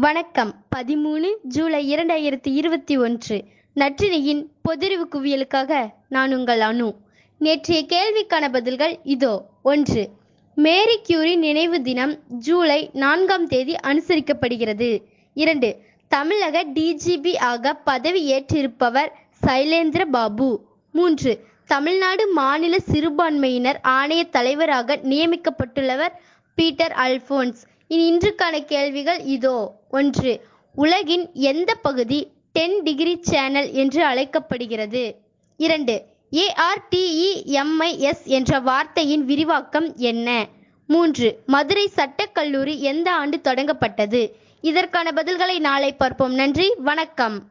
வணக்கம். பதிமூணு ஜூலை இரண்டாயிரத்தி இருபத்தி ஒன்று. நற்றினியின் பொதிரிவு குவியலுக்காக நான் உங்கள் அணு நேற்றைய கேள்விக்கான பதில்கள் இதோ. ஒன்று. மேரி கியூரி நினைவு தினம் ஜூலை நான்காம் தேதி அனுசரிக்கப்படுகிறது. இரண்டு. தமிழக டிஜிபி ஆக பதவி ஏற்றிருப்பவர் சைலேந்திர பாபு. மூன்று. தமிழ்நாடு மாநில சிறுபான்மையினர் ஆணைய தலைவராக நியமிக்கப்பட்டுள்ளவர் பீட்டர் அல்போன்ஸ். இன்றுக்கான கேள்விகள் இதோ. ஒன்று உலகின் எந்த பகுதி டென் டிகிரி சேனல் என்று அழைக்கப்படுகிறது? இரண்டு ஏஆர்டிஇஎம்ஐஎஸ் என்ற வார்த்தையின் விரிவாக்கம் என்ன? மூன்று மதுரை சட்டக்கல்லூரி எந்த ஆண்டு தொடங்கப்பட்டது? இதற்கான பதில்களை நாளை பார்ப்போம். நன்றி வணக்கம்.